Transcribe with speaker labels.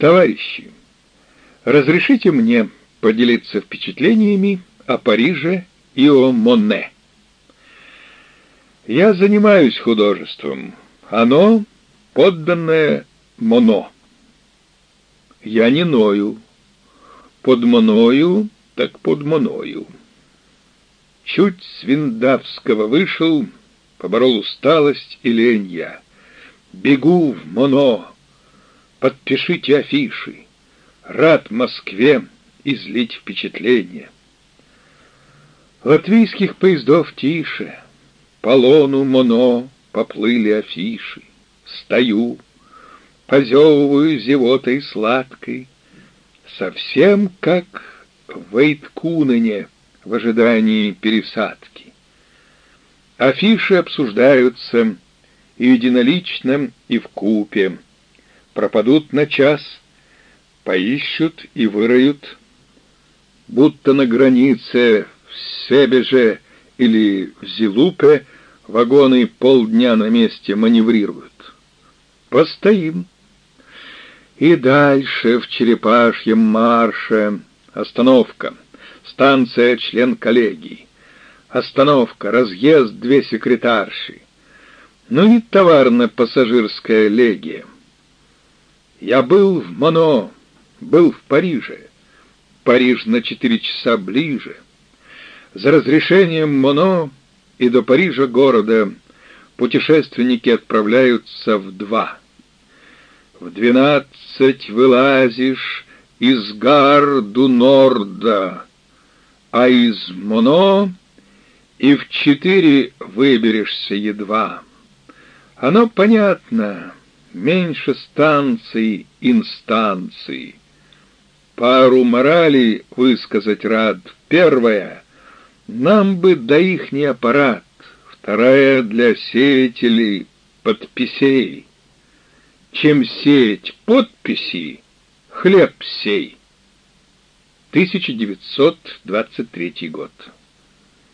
Speaker 1: Товарищи, разрешите мне поделиться впечатлениями о Париже и о Моне. Я занимаюсь художеством. Оно подданное Моно. Я не ною. Под Моною, так под Моною. Чуть с Виндавского вышел, поборол усталость и лень я. Бегу в Моно, подпишите афиши. Рад Москве излить впечатление. Латвийских поездов тише, по лону Моно поплыли афиши. Стою, позевываю зевотой сладкой, совсем как в Эйткунене в ожидании пересадки. Афиши обсуждаются и единолично, и в купе пропадут на час, поищут и выроют, будто на границе в Себеже или в Зилупе вагоны полдня на месте маневрируют. Постоим. И дальше в черепашьем марше остановка, станция член коллегии, остановка, разъезд две секретарши, ну и товарно-пассажирская легия. Я был в Моно, был в Париже. Париж на четыре часа ближе. За разрешением Моно и до Парижа города путешественники отправляются в два. В двенадцать вылазишь из Гарду Норда, а из Моно и в четыре выберешься едва. Оно понятно, меньше станций, инстанций. Пару морали высказать рад. Первая — нам бы до ихний аппарат. Вторая — для сеятелей подписей. Чем сеять подписи, хлеб сей. 1923 год.